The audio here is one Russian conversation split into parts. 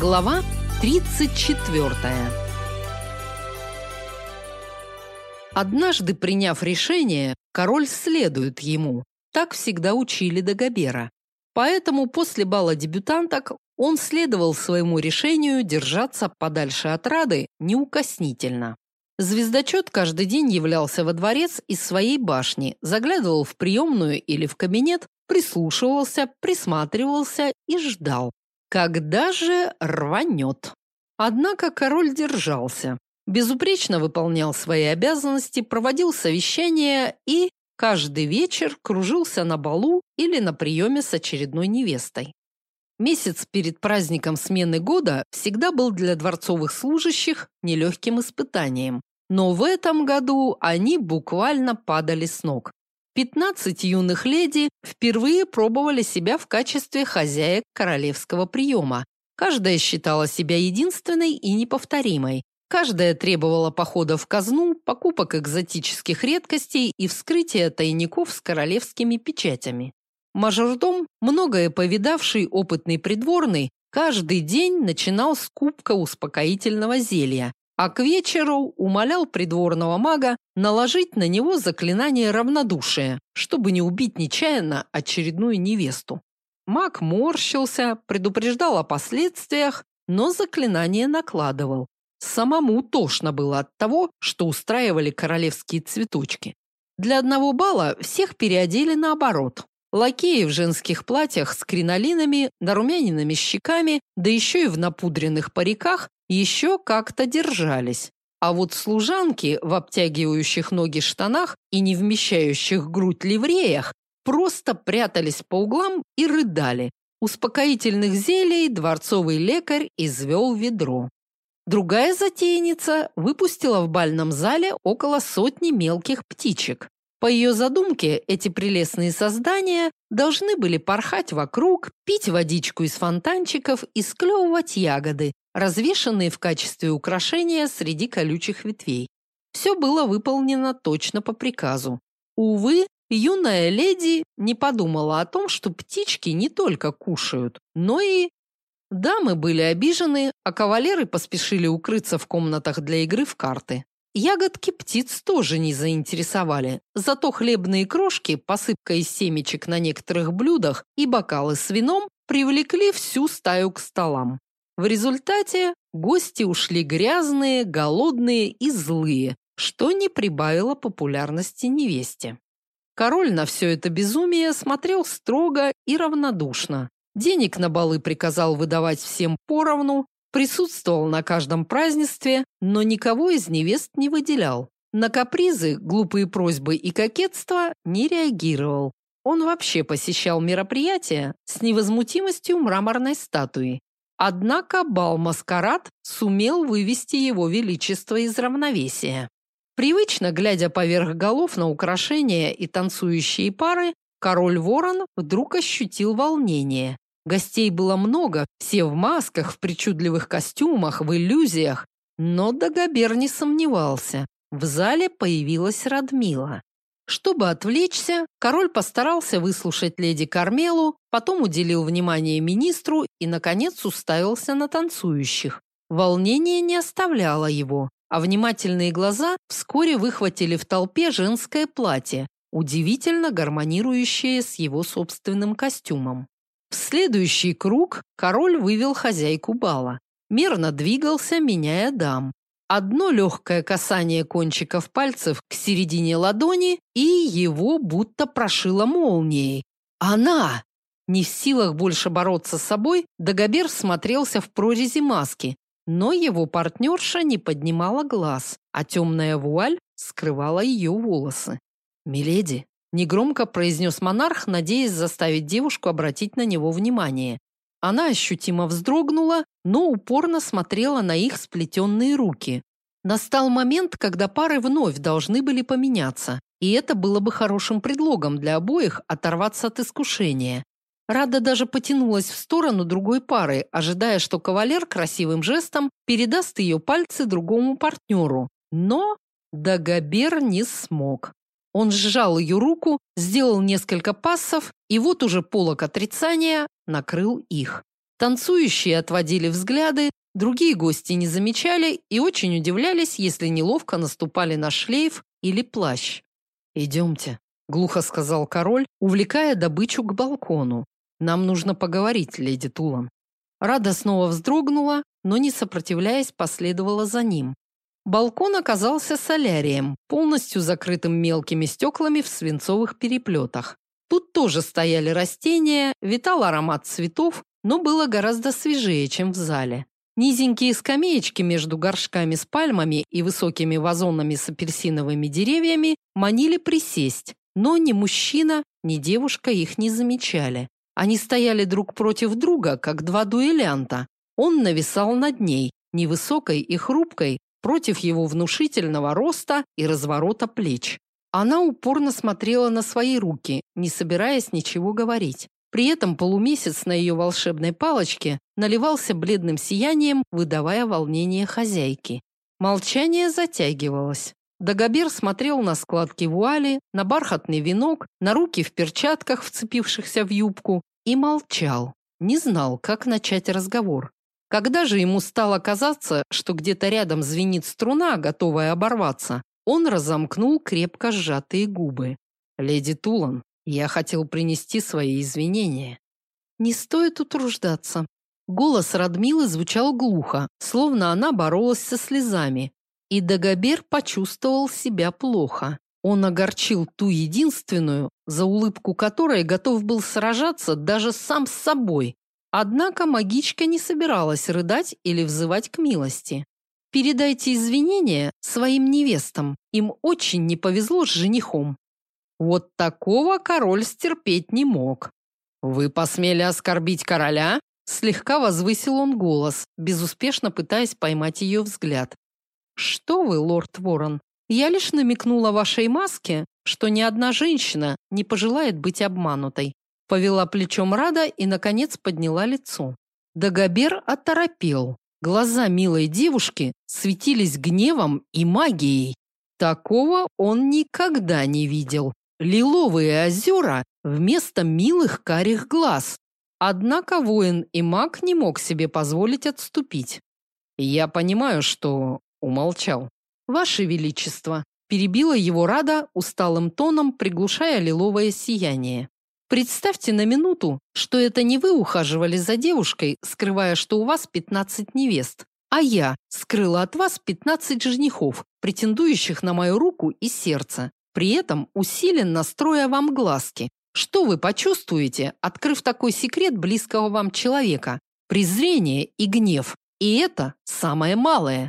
Глава 34. Однажды приняв решение, король следует ему. Так всегда учили Дагобера. Поэтому после бала дебютанток он следовал своему решению держаться подальше от Рады неукоснительно. Звездочет каждый день являлся во дворец из своей башни, заглядывал в приемную или в кабинет, прислушивался, присматривался и ждал. Когда же рванет? Однако король держался, безупречно выполнял свои обязанности, проводил совещания и каждый вечер кружился на балу или на приеме с очередной невестой. Месяц перед праздником смены года всегда был для дворцовых служащих нелегким испытанием. Но в этом году они буквально падали с ног. 15 юных леди впервые пробовали себя в качестве хозяек королевского приема. Каждая считала себя единственной и неповторимой. Каждая требовала похода в казну, покупок экзотических редкостей и вскрытия тайников с королевскими печатями. Мажордом, многое повидавший опытный придворный, каждый день начинал с кубка успокоительного зелья, а к вечеру умолял придворного мага наложить на него заклинание равнодушия, чтобы не убить нечаянно очередную невесту. Маг морщился, предупреждал о последствиях, но заклинание накладывал. Самому тошно было от того, что устраивали королевские цветочки. Для одного бала всех переодели наоборот. Лакеи в женских платьях с кринолинами, нарумяненными щеками, да еще и в напудренных париках еще как-то держались. А вот служанки в обтягивающих ноги штанах и не вмещающих грудь ливреях просто прятались по углам и рыдали. Успокоительных зелий дворцовый лекарь извел ведро. Другая затейница выпустила в бальном зале около сотни мелких птичек. По ее задумке, эти прелестные создания должны были порхать вокруг, пить водичку из фонтанчиков и склевывать ягоды, развешанные в качестве украшения среди колючих ветвей. Все было выполнено точно по приказу. Увы, юная леди не подумала о том, что птички не только кушают, но и... Дамы были обижены, а кавалеры поспешили укрыться в комнатах для игры в карты. Ягодки птиц тоже не заинтересовали, зато хлебные крошки, посыпка из семечек на некоторых блюдах и бокалы с вином привлекли всю стаю к столам. В результате гости ушли грязные, голодные и злые, что не прибавило популярности невесте. Король на все это безумие смотрел строго и равнодушно. Денег на балы приказал выдавать всем поровну, Присутствовал на каждом празднестве, но никого из невест не выделял. На капризы, глупые просьбы и кокетство не реагировал. Он вообще посещал мероприятия с невозмутимостью мраморной статуи. Однако бал-маскарад сумел вывести его величество из равновесия. Привычно глядя поверх голов на украшения и танцующие пары, король Ворон вдруг ощутил волнение. Гостей было много, все в масках, в причудливых костюмах, в иллюзиях. Но Дагобер не сомневался. В зале появилась Радмила. Чтобы отвлечься, король постарался выслушать леди Кармелу, потом уделил внимание министру и, наконец, уставился на танцующих. Волнение не оставляло его, а внимательные глаза вскоре выхватили в толпе женское платье, удивительно гармонирующее с его собственным костюмом. В следующий круг король вывел хозяйку бала. Мерно двигался, меняя дам. Одно легкое касание кончиков пальцев к середине ладони, и его будто прошило молнией. Она! Не в силах больше бороться с собой, Дагобер смотрелся в прорези маски, но его партнерша не поднимала глаз, а темная вуаль скрывала ее волосы. «Миледи, Негромко произнес монарх, надеясь заставить девушку обратить на него внимание. Она ощутимо вздрогнула, но упорно смотрела на их сплетенные руки. Настал момент, когда пары вновь должны были поменяться, и это было бы хорошим предлогом для обоих оторваться от искушения. Рада даже потянулась в сторону другой пары, ожидая, что кавалер красивым жестом передаст ее пальцы другому партнеру. Но Дагобер не смог. Он сжал ее руку, сделал несколько пассов, и вот уже полок отрицания накрыл их. Танцующие отводили взгляды, другие гости не замечали и очень удивлялись, если неловко наступали на шлейф или плащ. «Идемте», — глухо сказал король, увлекая добычу к балкону. «Нам нужно поговорить, леди Тулан». Рада снова вздрогнула, но, не сопротивляясь, последовала за ним. Балкон оказался солярием, полностью закрытым мелкими стеклами в свинцовых переплетах. Тут тоже стояли растения, витал аромат цветов, но было гораздо свежее, чем в зале. Низенькие скамеечки между горшками с пальмами и высокими вазонами с апельсиновыми деревьями манили присесть, но ни мужчина, ни девушка их не замечали. Они стояли друг против друга, как два дуэлянта. Он нависал над ней, невысокой и хрупкой, против его внушительного роста и разворота плеч. Она упорно смотрела на свои руки, не собираясь ничего говорить. При этом полумесяц на ее волшебной палочке наливался бледным сиянием, выдавая волнение хозяйки. Молчание затягивалось. Дагобер смотрел на складки вуали, на бархатный венок, на руки в перчатках, вцепившихся в юбку, и молчал. Не знал, как начать разговор. Когда же ему стало казаться, что где-то рядом звенит струна, готовая оборваться, он разомкнул крепко сжатые губы. «Леди Тулан, я хотел принести свои извинения. Не стоит утруждаться. Голос Радмилы звучал глухо, словно она боролась со слезами. И Дагобер почувствовал себя плохо. Он огорчил ту единственную, за улыбку которой готов был сражаться даже сам с собой. Однако магичка не собиралась рыдать или взывать к милости. Передайте извинения своим невестам. Им очень не повезло с женихом. Вот такого король стерпеть не мог. «Вы посмели оскорбить короля?» Слегка возвысил он голос, безуспешно пытаясь поймать ее взгляд. «Что вы, лорд Ворон, я лишь намекнула вашей маске, что ни одна женщина не пожелает быть обманутой». Повела плечом Рада и, наконец, подняла лицо. Дагобер оторопел. Глаза милой девушки светились гневом и магией. Такого он никогда не видел лиловые озера вместо милых карих глаз. Однако воин и маг не мог себе позволить отступить. Я понимаю, что умолчал. Ваше величество, перебила его Рада усталым тоном, приглушая лиловое сияние. Представьте на минуту, что это не вы ухаживали за девушкой, скрывая, что у вас 15 невест, а я скрыла от вас 15 женихов, претендующих на мою руку и сердце при этом усиленно строя вам глазки. Что вы почувствуете, открыв такой секрет близкого вам человека? Презрение и гнев. И это самое малое.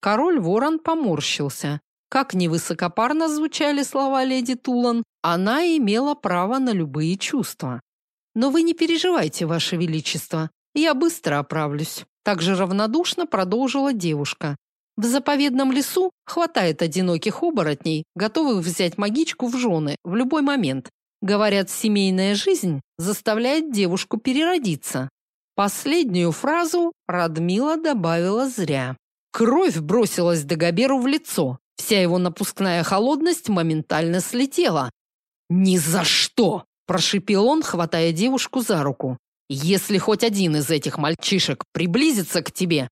Король Ворон поморщился. Как невысокопарно звучали слова леди Тулан, она имела право на любые чувства. Но вы не переживайте, ваше величество. Я быстро оправлюсь. Так же равнодушно продолжила девушка. В заповедном лесу хватает одиноких оборотней, готовых взять магичку в жены в любой момент. Говорят, семейная жизнь заставляет девушку переродиться. Последнюю фразу Радмила добавила зря. Кровь бросилась Дагоберу в лицо. Вся его напускная холодность моментально слетела. «Ни за что!» – прошипел он, хватая девушку за руку. «Если хоть один из этих мальчишек приблизится к тебе,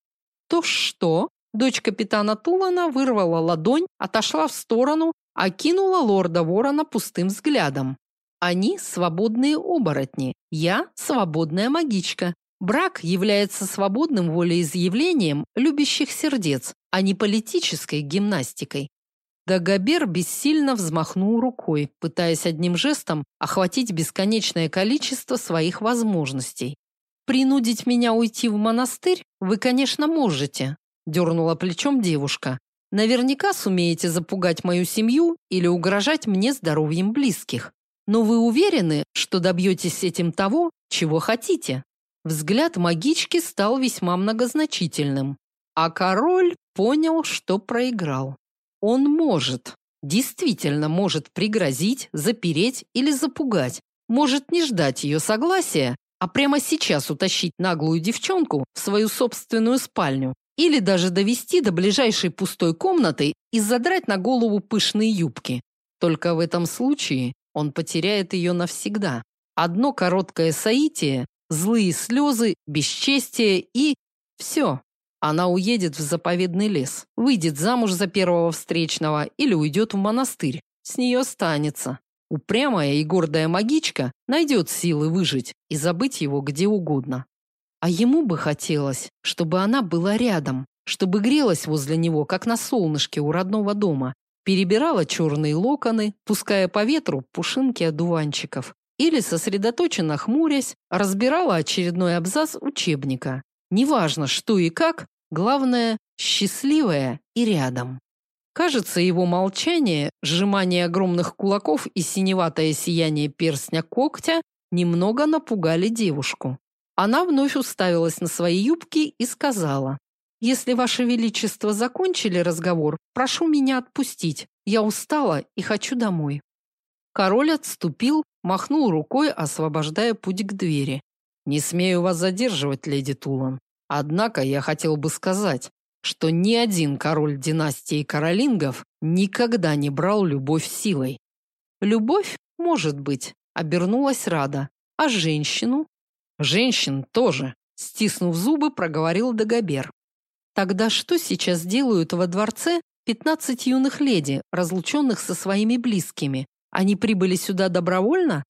то что?» Дочь капитана Тулана вырвала ладонь, отошла в сторону, окинула лорда Ворона пустым взглядом. Они свободные оборотни, я свободная магичка. Брак является свободным волеизъявлением любящих сердец, а не политической гимнастикой. Дагобер бессильно взмахнул рукой, пытаясь одним жестом охватить бесконечное количество своих возможностей. Принудить меня уйти в монастырь вы, конечно, можете, дернула плечом девушка. Наверняка сумеете запугать мою семью или угрожать мне здоровьем близких. Но вы уверены, что добьетесь этим того, чего хотите? Взгляд магички стал весьма многозначительным, а король понял, что проиграл. Он может, действительно может пригрозить, запереть или запугать, может не ждать ее согласия, а прямо сейчас утащить наглую девчонку в свою собственную спальню или даже довести до ближайшей пустой комнаты и задрать на голову пышные юбки. Только в этом случае он потеряет ее навсегда. Одно короткое соитие злые слезы, бесчестие и... Все. Она уедет в заповедный лес, выйдет замуж за первого встречного или уйдет в монастырь. С нее останется. Упрямая и гордая магичка найдет силы выжить и забыть его где угодно. А ему бы хотелось, чтобы она была рядом, чтобы грелась возле него, как на солнышке у родного дома, перебирала черные локоны, пуская по ветру пушинки одуванчиков, или, сосредоточенно хмурясь, разбирала очередной абзац учебника. Неважно, что и как, главное – счастливая и рядом. Кажется, его молчание, сжимание огромных кулаков и синеватое сияние перстня когтя немного напугали девушку. Она вновь уставилась на свои юбки и сказала, «Если, Ваше Величество, закончили разговор, прошу меня отпустить. Я устала и хочу домой». Король отступил, махнул рукой, освобождая путь к двери. «Не смею вас задерживать, леди Тулан. Однако я хотел бы сказать, что ни один король династии Каролингов никогда не брал любовь силой. Любовь, может быть, обернулась Рада, а женщину? Женщин тоже, стиснув зубы, проговорил Дагобер. Тогда что сейчас делают во дворце 15 юных леди, разлученных со своими близкими? Они прибыли сюда добровольно?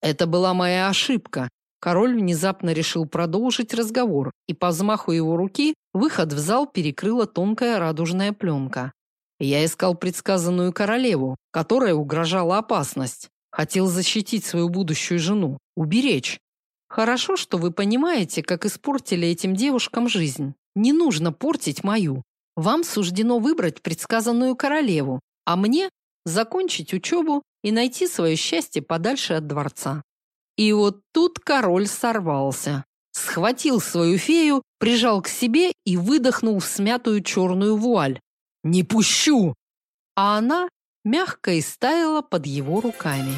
Это была моя ошибка, Король внезапно решил продолжить разговор, и по взмаху его руки выход в зал перекрыла тонкая радужная пленка. Я искал предсказанную королеву, которая угрожала опасность. Хотел защитить свою будущую жену, уберечь. Хорошо, что вы понимаете, как испортили этим девушкам жизнь. Не нужно портить мою. Вам суждено выбрать предсказанную королеву, а мне закончить учебу и найти свое счастье подальше от дворца. И вот тут король сорвался. Схватил свою фею, прижал к себе и выдохнул в смятую черную вуаль. «Не пущу!» А она мягко истаяла под его руками.